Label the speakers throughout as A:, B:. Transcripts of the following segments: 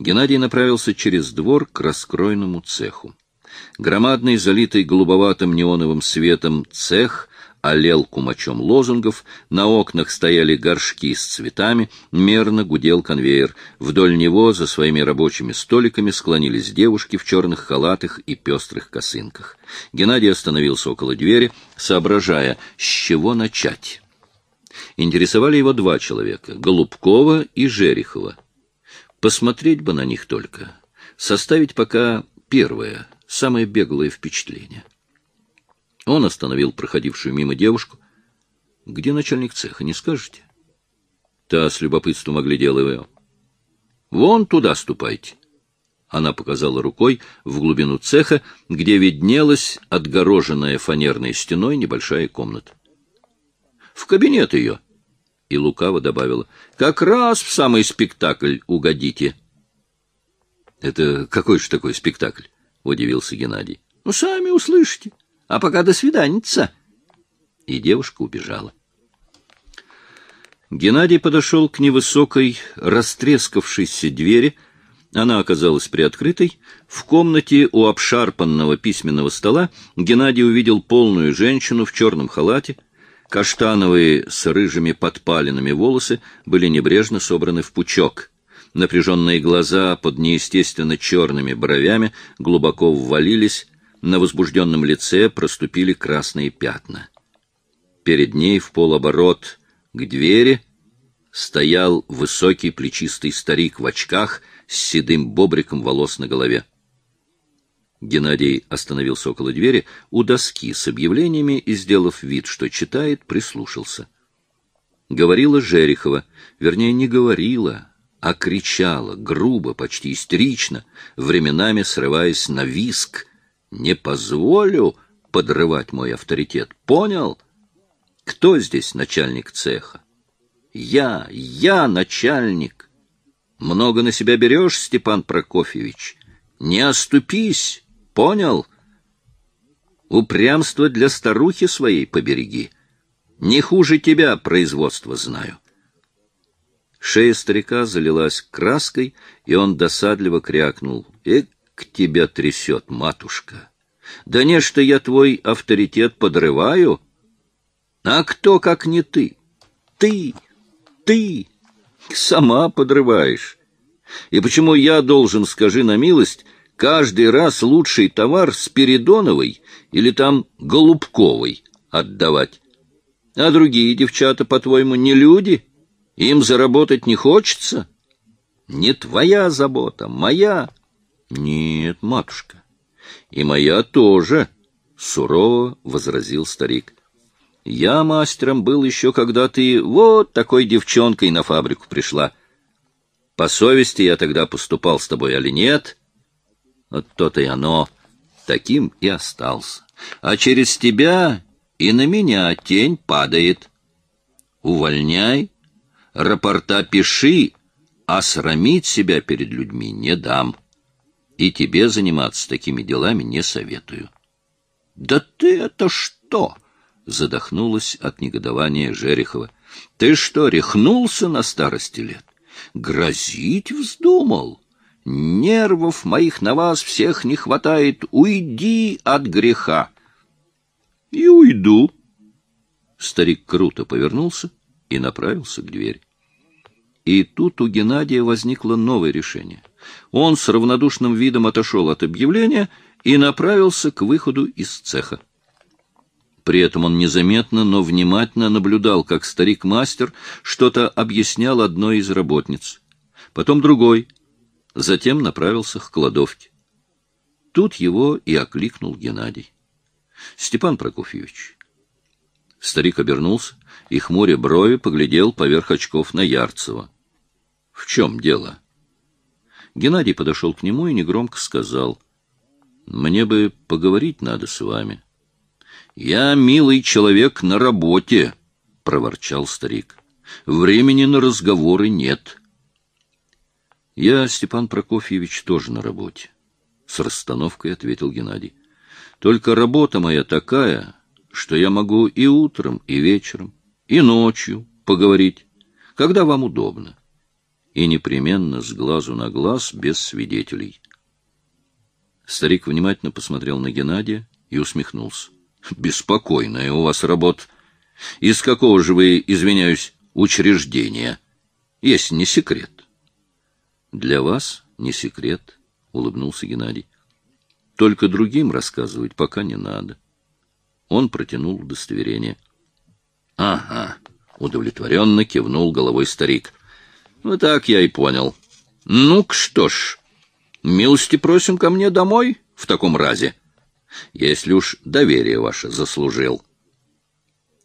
A: Геннадий направился через двор к раскройному цеху. Громадный, залитый голубоватым неоновым светом цех олел кумачом лозунгов, на окнах стояли горшки с цветами, мерно гудел конвейер. Вдоль него за своими рабочими столиками склонились девушки в черных халатах и пестрых косынках. Геннадий остановился около двери, соображая, с чего начать. Интересовали его два человека — Голубкова и Жерехова. Посмотреть бы на них только. Составить пока первое, самое беглое впечатление. Он остановил проходившую мимо девушку. — Где начальник цеха, не скажете? Та с любопытством оглядела его. — Вон туда ступайте. Она показала рукой в глубину цеха, где виднелась отгороженная фанерной стеной небольшая комната. — В кабинет ее. И лукаво добавила. — Как раз в самый спектакль угодите. — Это какой же такой спектакль? — удивился Геннадий. — Ну, сами услышите. — а пока до свиданица. И девушка убежала. Геннадий подошел к невысокой, растрескавшейся двери. Она оказалась приоткрытой. В комнате у обшарпанного письменного стола Геннадий увидел полную женщину в черном халате. Каштановые с рыжими подпалинами волосы были небрежно собраны в пучок. Напряженные глаза под неестественно черными бровями глубоко ввалились, на возбужденном лице проступили красные пятна. Перед ней в полоборот к двери стоял высокий плечистый старик в очках с седым бобриком волос на голове. Геннадий остановился около двери у доски с объявлениями и, сделав вид, что читает, прислушался. Говорила Жерехова, вернее, не говорила, а кричала, грубо, почти истерично, временами срываясь на виск, не позволю подрывать мой авторитет. Понял? Кто здесь начальник цеха? Я, я начальник. Много на себя берешь, Степан Прокофьевич? Не оступись, понял? Упрямство для старухи своей побереги. Не хуже тебя производство знаю. Шея старика залилась краской, и он досадливо крякнул. Эк, тебя трясет, матушка. Да не, что я твой авторитет подрываю. А кто, как не ты? Ты, ты сама подрываешь. И почему я должен, скажи на милость, каждый раз лучший товар Спиридоновой или там Голубковой отдавать? А другие девчата, по-твоему, не люди? Им заработать не хочется? Не твоя забота, моя. — Нет, матушка, и моя тоже, — сурово возразил старик. — Я мастером был еще, когда ты вот такой девчонкой на фабрику пришла. По совести я тогда поступал с тобой, али нет? То-то и оно. Таким и остался. А через тебя и на меня тень падает. Увольняй, рапорта пиши, а срамить себя перед людьми не дам и тебе заниматься такими делами не советую. — Да ты это что? — задохнулась от негодования Жерехова. — Ты что, рехнулся на старости лет? Грозить вздумал? Нервов моих на вас всех не хватает. Уйди от греха. — И уйду. Старик круто повернулся и направился к двери. И тут у Геннадия возникло новое решение. Он с равнодушным видом отошел от объявления и направился к выходу из цеха. При этом он незаметно, но внимательно наблюдал, как старик-мастер что-то объяснял одной из работниц. Потом другой. Затем направился к кладовке. Тут его и окликнул Геннадий. — Степан Прокофьевич. Старик обернулся и, хмуря брови, поглядел поверх очков на Ярцева. — В чем дело? — Геннадий подошел к нему и негромко сказал, «Мне бы поговорить надо с вами». «Я, милый человек, на работе», — проворчал старик. «Времени на разговоры нет». «Я, Степан Прокофьевич, тоже на работе», — с расстановкой ответил Геннадий. «Только работа моя такая, что я могу и утром, и вечером, и ночью поговорить, когда вам удобно. и непременно с глазу на глаз, без свидетелей. Старик внимательно посмотрел на Геннадия и усмехнулся. — Беспокойная у вас работа. Из какого же вы, извиняюсь, учреждения? Есть не секрет. — Для вас не секрет, — улыбнулся Геннадий. — Только другим рассказывать пока не надо. Он протянул удостоверение. — Ага, — удовлетворенно кивнул головой старик. — Ну так я и понял. — Ну-ка что ж, милости просим ко мне домой в таком разе, если уж доверие ваше заслужил. —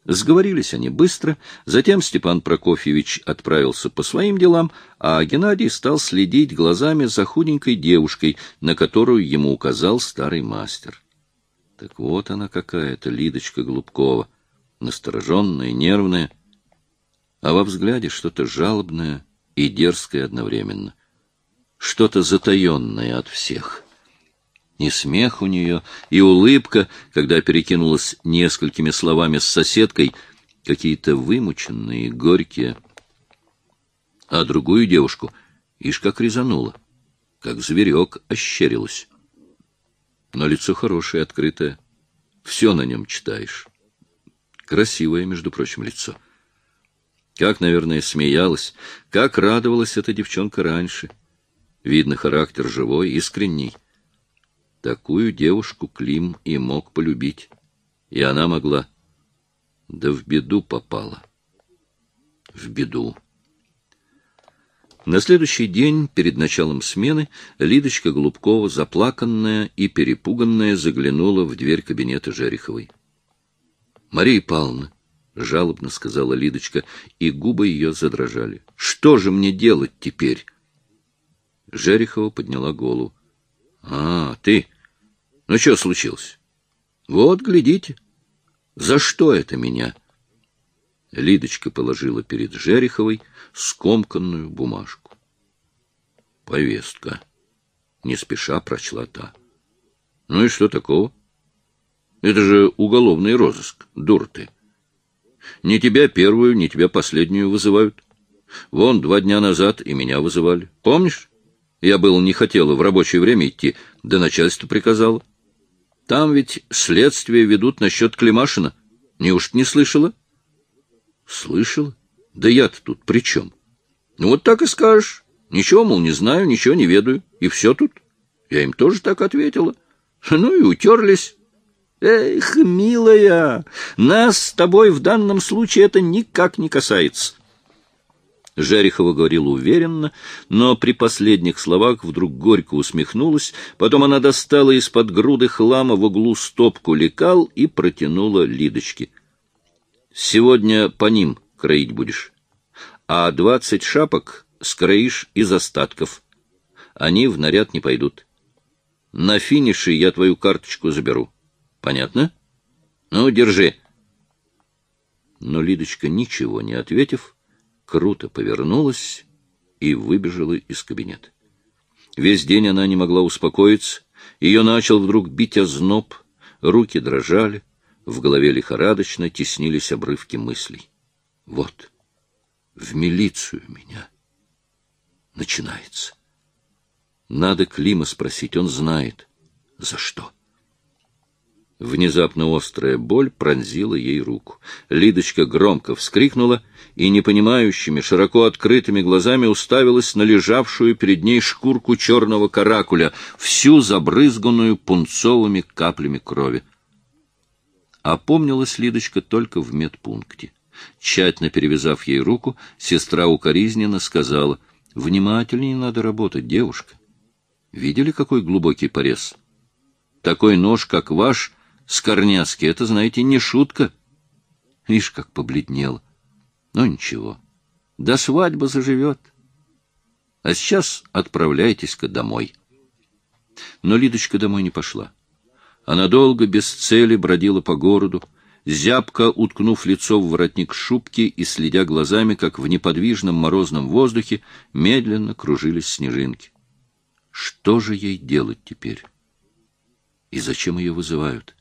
A: Сговорились они быстро, затем Степан Прокофьевич отправился по своим делам, а Геннадий стал следить глазами за худенькой девушкой, на которую ему указал старый мастер. Так вот она какая-то, Лидочка Голубкова, настороженная, нервная, а во взгляде что-то жалобное и дерзкое одновременно, что-то затаенное от всех. И смех у нее, и улыбка, когда перекинулась несколькими словами с соседкой, какие-то вымученные, горькие. А другую девушку, ишь как резанула, как зверек ощерилась. Но лицо хорошее, открытое. Все на нем читаешь. Красивое, между прочим, лицо. Как, наверное, смеялась, как радовалась эта девчонка раньше. Видно, характер живой, искренний. Такую девушку Клим и мог полюбить. И она могла. Да в беду попала. В беду. На следующий день, перед началом смены, Лидочка Голубкова, заплаканная и перепуганная, заглянула в дверь кабинета Жереховой. — Мария Павловна, — жалобно сказала Лидочка, и губы ее задрожали. — Что же мне делать теперь? Жерехова подняла голову. — А, ты... Ну, что случилось? Вот, глядите. За что это меня? Лидочка положила перед Жереховой скомканную бумажку. Повестка. Не спеша прочла та. Ну и что такого? Это же уголовный розыск, дур ты. Ни тебя первую, ни тебя последнюю вызывают. Вон, два дня назад и меня вызывали. Помнишь? Я было не хотела в рабочее время идти, да начальство приказало. Там ведь следствие ведут насчет Климашина. Неужто не слышала? Слышала? Да я-то тут при чем? Ну вот так и скажешь. Ничего, мол, не знаю, ничего не ведаю. И все тут. Я им тоже так ответила. Ну и утерлись. Эх, милая, нас с тобой в данном случае это никак не касается. Жарихова говорила уверенно, но при последних словах вдруг горько усмехнулась, потом она достала из-под груды хлама в углу стопку лекал и протянула Лидочке. — Сегодня по ним кроить будешь, а двадцать шапок скроишь из остатков. Они в наряд не пойдут. На финише я твою карточку заберу. Понятно? Ну, держи. Но Лидочка, ничего не ответив, круто повернулась и выбежала из кабинета. Весь день она не могла успокоиться, ее начал вдруг бить озноб, руки дрожали, в голове лихорадочно теснились обрывки мыслей. Вот, в милицию меня. Начинается. Надо Клима спросить, он знает. За что? Внезапно острая боль пронзила ей руку. Лидочка громко вскрикнула и непонимающими, широко открытыми глазами уставилась на лежавшую перед ней шкурку черного каракуля, всю забрызганную пунцовыми каплями крови. Опомнилась Лидочка только в медпункте. Тщательно перевязав ей руку, сестра укоризненно сказала, «Внимательнее надо работать, девушка. Видели, какой глубокий порез? Такой нож, как ваш, — Скорняцкий, это, знаете, не шутка. Ишь, как побледнел. Но ничего, до свадьбы заживет. А сейчас отправляйтесь-ка домой. Но Лидочка домой не пошла. Она долго без цели бродила по городу, зябко уткнув лицо в воротник шубки и следя глазами, как в неподвижном морозном воздухе медленно кружились снежинки. Что же ей делать теперь? И зачем ее вызывают?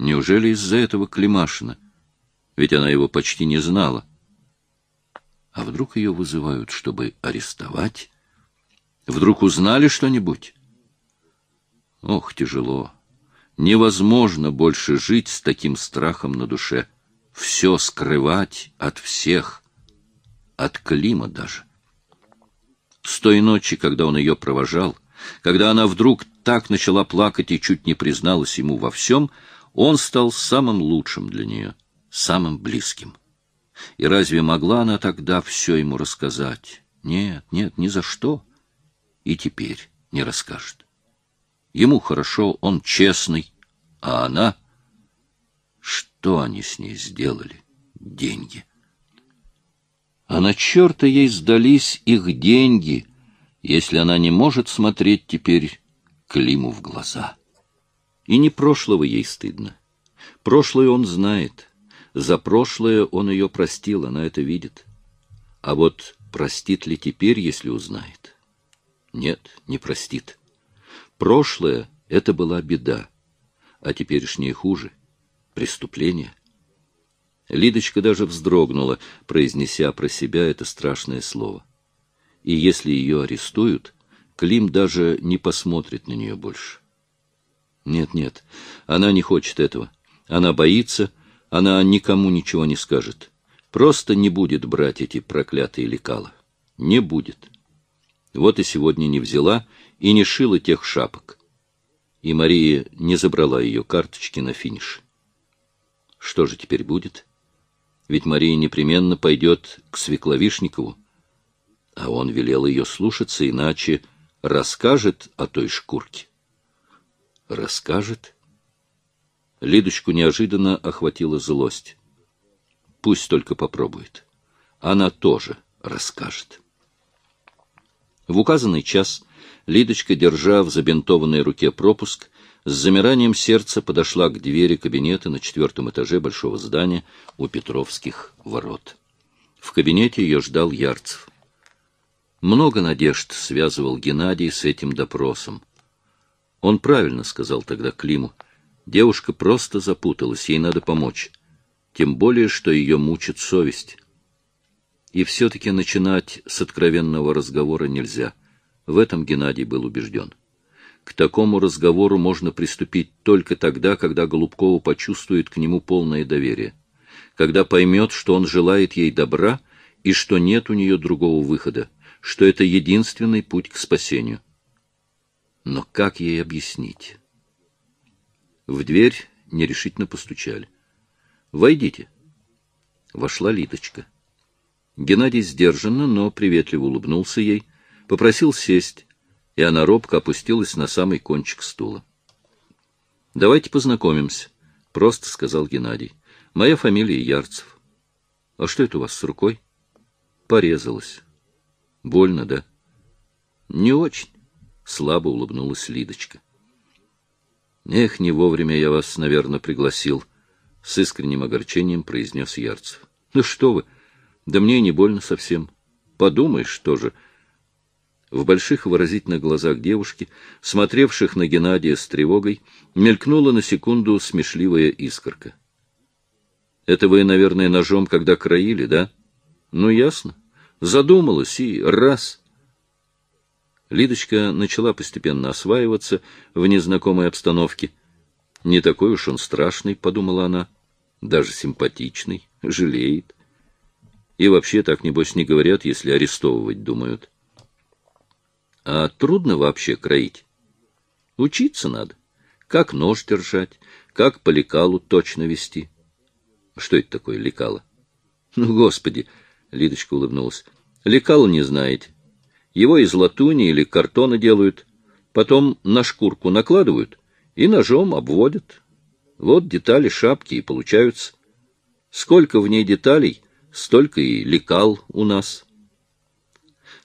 A: Неужели из-за этого Климашина? Ведь она его почти не знала. А вдруг ее вызывают, чтобы арестовать? Вдруг узнали что-нибудь? Ох, тяжело. Невозможно больше жить с таким страхом на душе. Все скрывать от всех, от Клима даже. С той ночи, когда он ее провожал, когда она вдруг так начала плакать и чуть не призналась ему во всем, он стал самым лучшим для нее, самым близким. И разве могла она тогда все ему рассказать? Нет, нет, ни за что. И теперь не расскажет. Ему хорошо, он честный, а она... Что они с ней сделали? Деньги. А на черта ей сдались их деньги, если она не может смотреть теперь Климу в глаза. И не прошлого ей стыдно. Прошлое он знает. За прошлое он ее простил, она это видит. А вот простит ли теперь, если узнает? Нет, не простит. Прошлое — это была беда, а теперешнее хуже — преступление. Лидочка даже вздрогнула, произнеся про себя это страшное слово. И если ее арестуют, Клим даже не посмотрит на нее больше. Нет, нет, она не хочет этого. Она боится, она никому ничего не скажет. Просто не будет брать эти проклятые лекала. Не будет. Вот и сегодня не взяла и не шила тех шапок. И Мария не забрала ее карточки на финиш. Что же теперь будет? Ведь Мария непременно пойдет к Свекловишникову, а он велел ее слушаться, иначе расскажет о той шкурке. Расскажет? Лидочку неожиданно охватила злость. Пусть только попробует. Она тоже расскажет. В указанный час Лидочка, держа в забинтованной руке пропуск, с замиранием сердца подошла к двери кабинета на четвертом этаже большого здания у Петровских ворот. В кабинете ее ждал Ярцев. Много надежд связывал Геннадий с этим допросом. Он правильно сказал тогда Климу. Девушка просто запуталась, ей надо помочь. Тем более, что ее мучит совесть. И все-таки начинать с откровенного разговора нельзя. В этом Геннадий был убежден. К такому разговору можно приступить только тогда, когда Голубкова почувствует к нему полное доверие, когда поймет, что он желает ей добра и что нет у нее другого выхода, что это единственный путь к спасению. Но как ей объяснить? В дверь нерешительно постучали. «Войдите». Вошла Литочка. Геннадий сдержанно, но приветливо улыбнулся ей, попросил сесть, и она робко опустилась на самый кончик стула. — Давайте познакомимся, — просто сказал Геннадий. — Моя фамилия Ярцев. — А что это у вас с рукой? — Порезалась. — Больно, да? — Не очень, — слабо улыбнулась Лидочка. — Эх, не вовремя я вас, наверное, пригласил, — с искренним огорчением произнес Ярцев. — Ну что вы, — да мне не больно совсем. Подумаешь тоже. В больших выразительных глазах девушки, смотревших на Геннадия с тревогой, мелькнула на секунду смешливая искорка. Это вы, наверное, ножом когда краили, да? Ну, ясно. Задумалась и раз. Лидочка начала постепенно осваиваться в незнакомой обстановке. Не такой уж он страшный, подумала она, даже симпатичный, жалеет. И вообще так, небось, не говорят, если арестовывать думают. А трудно вообще кроить. Учиться надо. Как нож держать, как по лекалу точно вести. Что это такое лекало? Ну, господи, Лидочка улыбнулась. Лекало не знаете. Его из латуни или картона делают, потом на шкурку накладывают и ножом обводят. Вот детали шапки и получаются. Сколько в ней деталей — столько и лекал у нас.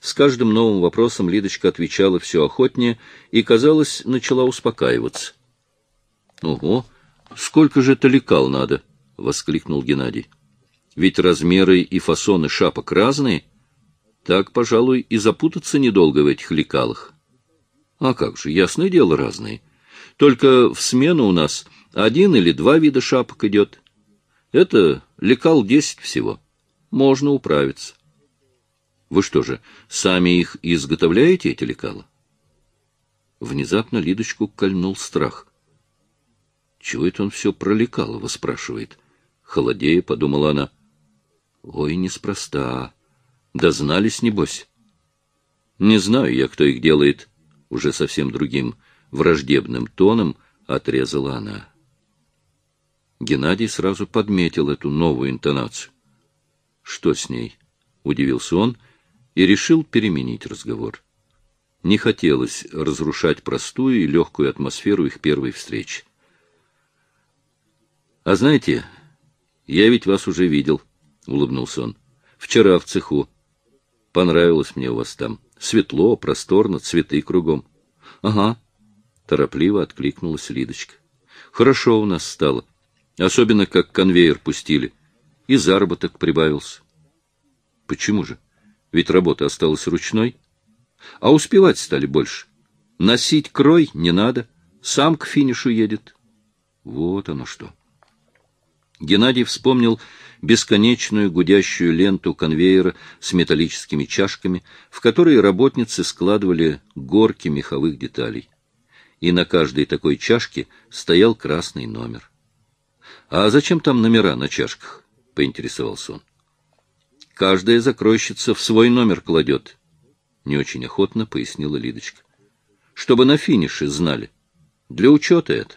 A: С каждым новым вопросом Лидочка отвечала все охотнее и, казалось, начала успокаиваться. — Ого, сколько же это лекал надо? — воскликнул Геннадий. — Ведь размеры и фасоны шапок разные. Так, пожалуй, и запутаться недолго в этих лекалах. — А как же, ясное дело, разные. Только в смену у нас один или два вида шапок идет. Это лекал десять всего. — можно управиться. Вы что же, сами их изготовляете, эти лекала? Внезапно Лидочку кольнул страх. Чего это он все про лекалово спрашивает? Холодея, подумала она. Ой, неспроста. Дознались, небось. Не знаю я, кто их делает. Уже совсем другим, враждебным тоном отрезала она. Геннадий сразу подметил эту новую интонацию. Что с ней? Удивился он и решил переменить разговор. Не хотелось разрушать простую и легкую атмосферу их первой встречи. «А знаете, я ведь вас уже видел», — улыбнулся он. «Вчера в цеху. Понравилось мне у вас там. Светло, просторно, цветы кругом». «Ага», — торопливо откликнулась Лидочка. «Хорошо у нас стало. Особенно, как конвейер пустили. И заработок прибавился». «Почему же? Ведь работа осталась ручной. А успевать стали больше. Носить крой не надо. Сам к финишу едет». Вот оно что. Геннадий вспомнил бесконечную гудящую ленту конвейера с металлическими чашками, в которые работницы складывали горки меховых деталей. И на каждой такой чашке стоял красный номер. «А зачем там номера на чашках?» — поинтересовался он. «Каждая закройщица в свой номер кладет», — не очень охотно пояснила Лидочка. «Чтобы на финише знали. Для учета это».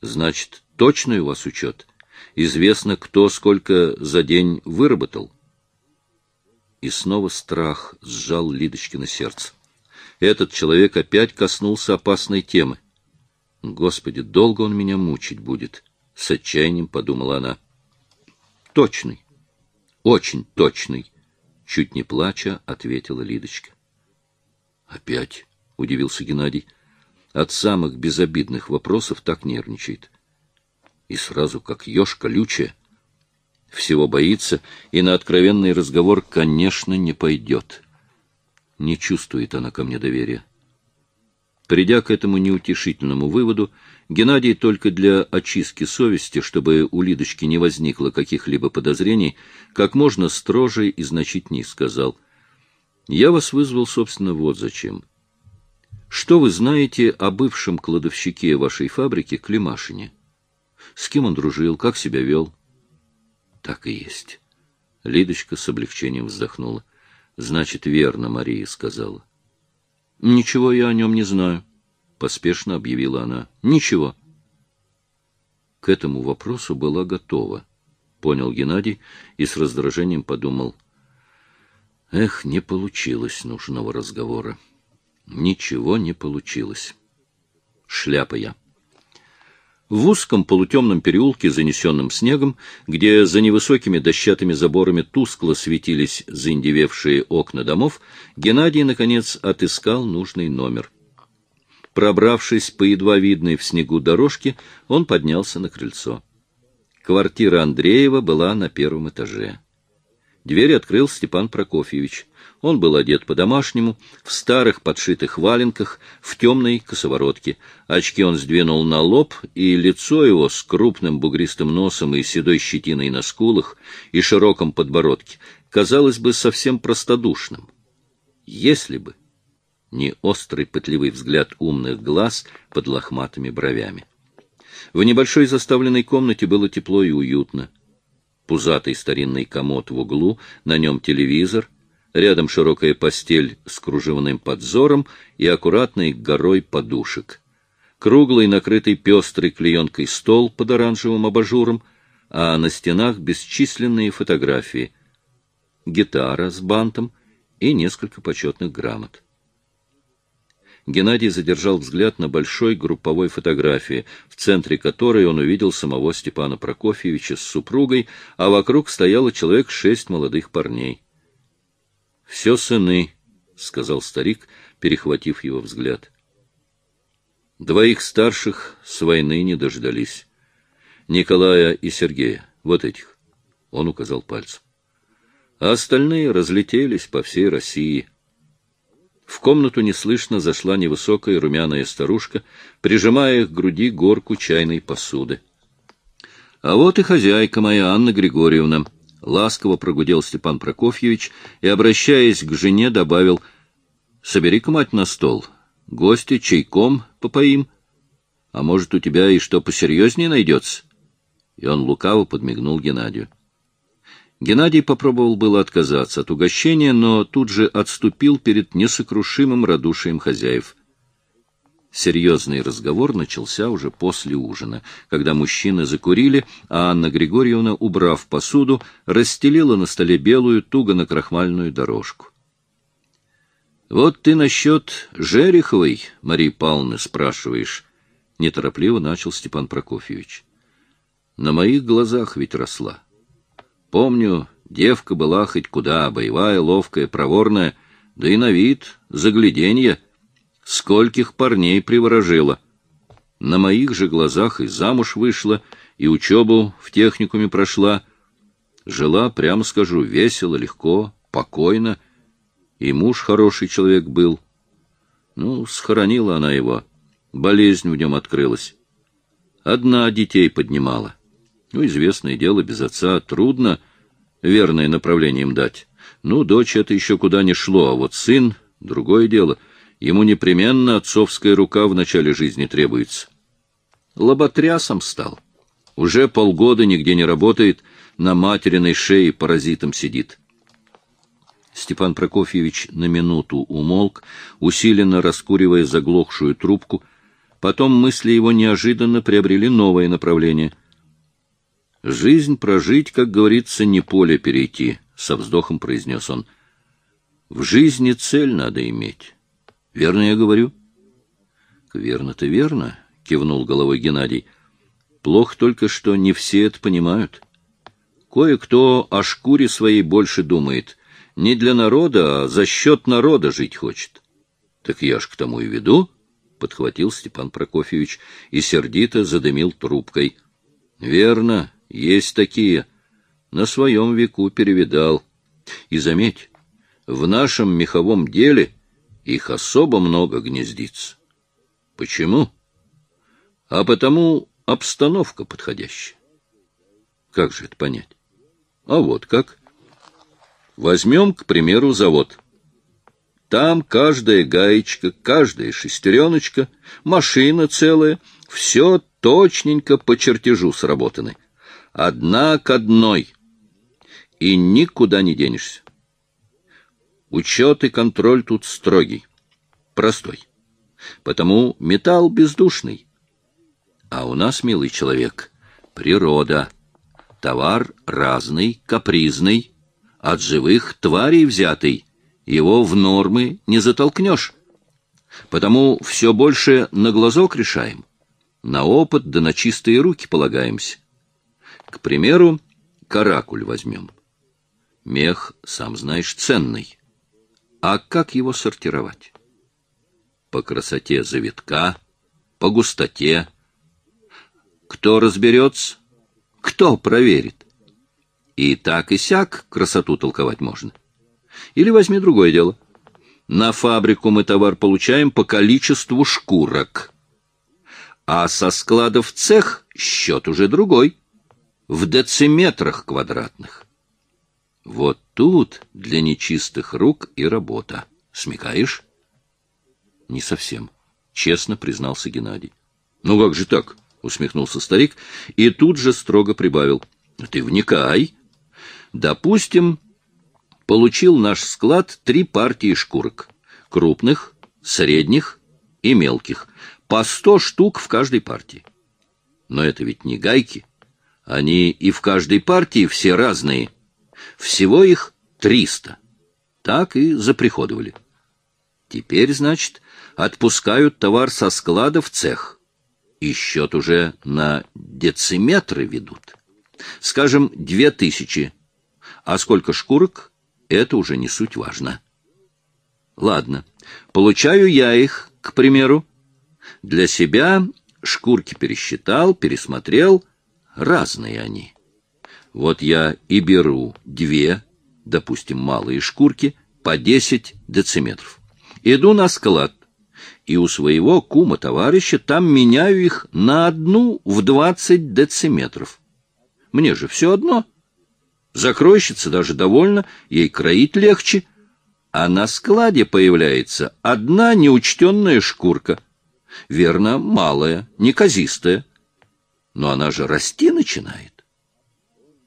A: «Значит, точный у вас учет? Известно, кто сколько за день выработал?» И снова страх сжал Лидочкино сердце. Этот человек опять коснулся опасной темы. «Господи, долго он меня мучить будет!» — с отчаянием подумала она. «Точный, очень точный!» — чуть не плача ответила Лидочка. «Опять?» — удивился Геннадий. «От самых безобидных вопросов так нервничает и сразу как еж колючая. Всего боится и на откровенный разговор, конечно, не пойдет. Не чувствует она ко мне доверия. Придя к этому неутешительному выводу, Геннадий только для очистки совести, чтобы у Лидочки не возникло каких-либо подозрений, как можно строже и значительней сказал. «Я вас вызвал, собственно, вот зачем. Что вы знаете о бывшем кладовщике вашей фабрики Климашине?» С кем он дружил, как себя вел? Так и есть. Лидочка с облегчением вздохнула. Значит, верно, Мария сказала. Ничего я о нем не знаю, поспешно объявила она. Ничего. К этому вопросу была готова, понял Геннадий и с раздражением подумал. Эх, не получилось нужного разговора. Ничего не получилось. Шляпа я. В узком полутемном переулке, занесенном снегом, где за невысокими дощатыми заборами тускло светились заиндевевшие окна домов, Геннадий, наконец, отыскал нужный номер. Пробравшись по едва видной в снегу дорожке, он поднялся на крыльцо. Квартира Андреева была на первом этаже. Дверь открыл Степан Прокофьевич. Он был одет по-домашнему, в старых подшитых валенках, в темной косоворотке. Очки он сдвинул на лоб, и лицо его с крупным бугристым носом и седой щетиной на скулах и широком подбородке казалось бы совсем простодушным. Если бы не острый пытливый взгляд умных глаз под лохматыми бровями. В небольшой заставленной комнате было тепло и уютно. Пузатый старинный комод в углу, на нем телевизор — Рядом широкая постель с кружевным подзором и аккуратной горой подушек. Круглый, накрытый пестрой клеенкой стол под оранжевым абажуром, а на стенах бесчисленные фотографии. Гитара с бантом и несколько почетных грамот. Геннадий задержал взгляд на большой групповой фотографии, в центре которой он увидел самого Степана Прокофьевича с супругой, а вокруг стояло человек шесть молодых парней. Все сыны, — сказал старик, перехватив его взгляд. Двоих старших с войны не дождались. Николая и Сергея, вот этих. Он указал пальцем. А остальные разлетелись по всей России. В комнату неслышно зашла невысокая румяная старушка, прижимая к груди горку чайной посуды. — А вот и хозяйка моя, Анна Григорьевна, Ласково прогудел Степан Прокофьевич и, обращаясь к жене, добавил, «Собери-ка, мать, на стол. Гости чайком попоим. А может, у тебя и что посерьезнее найдется?» И он лукаво подмигнул Геннадию. Геннадий попробовал было отказаться от угощения, но тут же отступил перед несокрушимым радушием хозяев — Серьезный разговор начался уже после ужина, когда мужчины закурили, а Анна Григорьевна, убрав посуду, расстелила на столе белую, туго накрахмальную дорожку. — Вот ты насчет Жереховой, Марии Павловны, спрашиваешь, — неторопливо начал Степан Прокофьевич. — На моих глазах ведь росла. Помню, девка была хоть куда, боевая, ловкая, проворная, да и на вид, загляденье — скольких парней приворожила. На моих же глазах и замуж вышла, и учебу в техникуме прошла. Жила, прямо скажу, весело, легко, покойно. И муж хороший человек был. Ну, схоронила она его. Болезнь в нем открылась. Одна детей поднимала. Ну, известное дело, без отца трудно верное направление им дать. Ну, дочь это еще куда не шло, а вот сын — другое дело — Ему непременно отцовская рука в начале жизни требуется. Лоботрясом стал. Уже полгода нигде не работает, на материной шее паразитом сидит. Степан Прокофьевич на минуту умолк, усиленно раскуривая заглохшую трубку. Потом мысли его неожиданно приобрели новое направление. «Жизнь прожить, как говорится, не поле перейти», — со вздохом произнес он. «В жизни цель надо иметь». — Верно я говорю? — Верно-то верно, — кивнул головой Геннадий. — Плохо только, что не все это понимают. Кое-кто о шкуре своей больше думает. Не для народа, а за счет народа жить хочет. — Так я ж к тому и веду, — подхватил Степан Прокофьевич и сердито задымил трубкой. — Верно, есть такие. На своем веку перевидал. И заметь, в нашем меховом деле — их особо много гнездится. Почему? А потому обстановка подходящая. Как же это понять? А вот как. Возьмем, к примеру, завод. Там каждая гаечка, каждая шестереночка, машина целая, все точненько по чертежу сработаны. Одна к одной. И никуда не денешься. Учет и контроль тут строгий, простой. Потому металл бездушный. А у нас, милый человек, природа. Товар разный, капризный, от живых тварей взятый. Его в нормы не затолкнешь. Потому все больше на глазок решаем. На опыт да на чистые руки полагаемся. К примеру, каракуль возьмем. Мех, сам знаешь, ценный. А как его сортировать? По красоте завитка, по густоте. Кто разберется? Кто проверит? И так и сяк красоту толковать можно. Или возьми другое дело. На фабрику мы товар получаем по количеству шкурок. А со складов цех счет уже другой, в дециметрах квадратных. Вот тут для нечистых рук и работа. Смекаешь? Не совсем, честно признался Геннадий. Ну как же так? усмехнулся старик и тут же строго прибавил. Ты вникай. Допустим, получил наш склад три партии шкурок. Крупных, средних и мелких. По сто штук в каждой партии. Но это ведь не гайки. Они и в каждой партии все разные. Всего их триста. Так и заприходовали. Теперь, значит, отпускают товар со склада в цех. И счет уже на дециметры ведут. Скажем, две тысячи. А сколько шкурок, это уже не суть важно. Ладно, получаю я их, к примеру. Для себя шкурки пересчитал, пересмотрел. Разные они. Вот я и беру две, допустим, малые шкурки, по 10 дециметров. Иду на склад, и у своего кума-товарища там меняю их на одну в 20 дециметров. Мне же все одно. Закройщица даже довольна, ей кроить легче, а на складе появляется одна неучтенная шкурка. Верно, малая, неказистая. Но она же расти начинает. —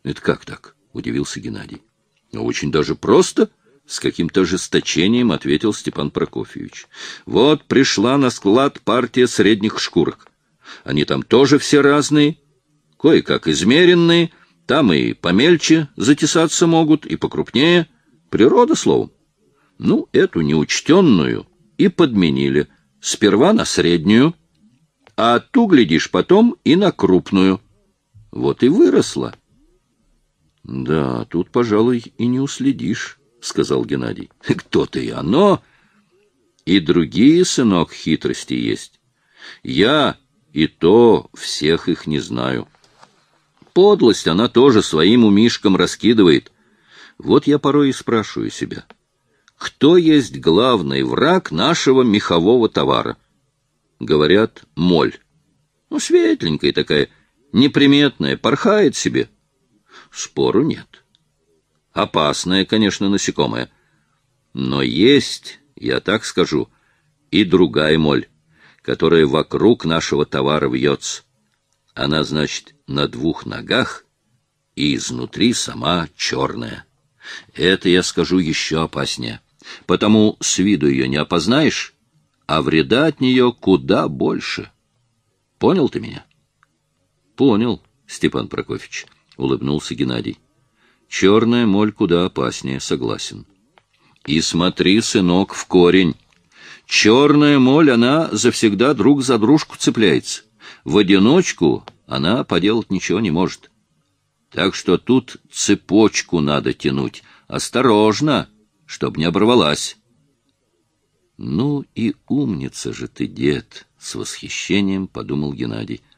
A: Это как так? — удивился Геннадий. — Очень даже просто, — с каким-то ожесточением ответил Степан Прокофьевич. — Вот пришла на склад партия средних шкурок. Они там тоже все разные, кое-как измеренные, там и помельче затесаться могут, и покрупнее. Природа, словом. Ну, эту неучтенную и подменили. Сперва на среднюю, а ту, глядишь, потом и на крупную. Вот и выросла. — Да, тут, пожалуй, и не уследишь, — сказал Геннадий. — Кто-то и оно. И другие, сынок, хитрости есть. Я и то всех их не знаю. Подлость она тоже своим умишкам раскидывает. Вот я порой и спрашиваю себя, кто есть главный враг нашего мехового товара? Говорят, моль. Ну, светленькая такая, неприметная, порхает себе. Спору нет. Опасная, конечно, насекомая. Но есть, я так скажу, и другая моль которая вокруг нашего товара вьется. Она, значит, на двух ногах и изнутри сама черная. Это, я скажу, еще опаснее. Потому с виду ее не опознаешь, а вреда от нее куда больше. Понял ты меня? Понял, Степан Прокофьевич, — улыбнулся Геннадий. Черная моль куда опаснее, согласен. И смотри, сынок, в корень. Черная моль, она завсегда друг за дружку цепляется. В одиночку она поделать ничего не может. Так что тут цепочку надо тянуть. Осторожно, чтоб не оборвалась. — Ну и умница же ты, дед! — с восхищением подумал Геннадий. —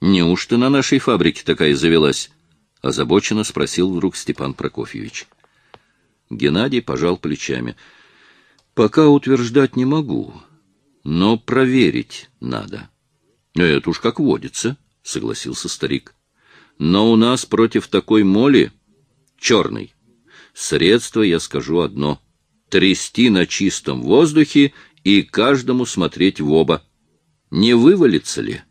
A: Неужто на нашей фабрике такая завелась? — озабоченно спросил вдруг Степан Прокофьевич. Геннадий пожал плечами — Пока утверждать не могу, но проверить надо. — Это уж как водится, — согласился старик. — Но у нас против такой моли черный. Средство, я скажу одно — трясти на чистом воздухе и каждому смотреть в оба. Не вывалится ли? —